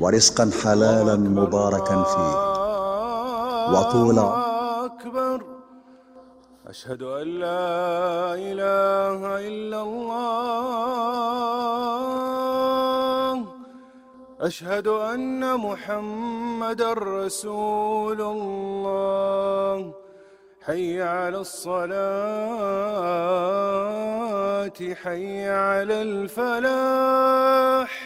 ورزقا حلالا مباركا فيه. وطول أكبر. أشهد أن لا إله إلا الله. أشهد أن محمد رسول الله. حي على الصلاة حي على الفلاح.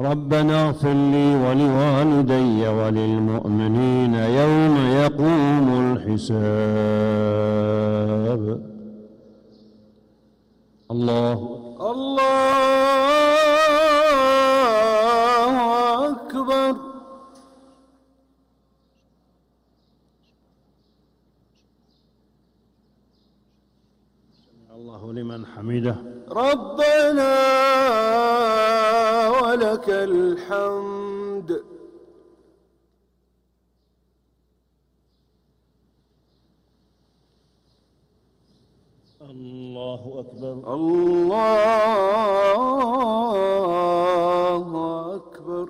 ربنا اغفر لي ولوالدي وللمؤمنين يوم يقوم الحساب. الله الله أكبر. الله لمن حمده. ربنا ولك الحمد. الله أكبر. الله أكبر.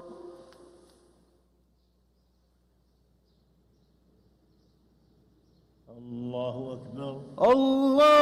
الله أكبر. الله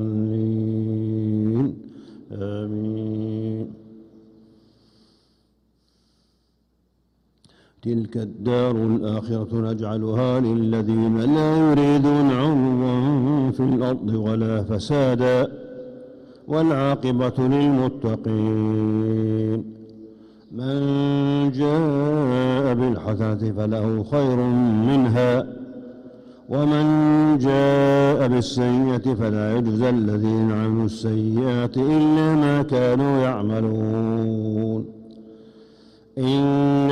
تلك الدار الآخرة نجعلها للذين لا يريدون علوا في الأرض ولا فسادا والعاقبة للمتقين. من جاء بالحسنة فله خير منها ومن جاء بالسيئة فلا يجزى الذين عملوا السيئات إلا ما كانوا يعملون. إن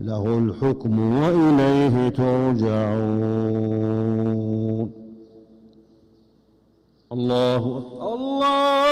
له الحكم وإليه ترجعون. الله الله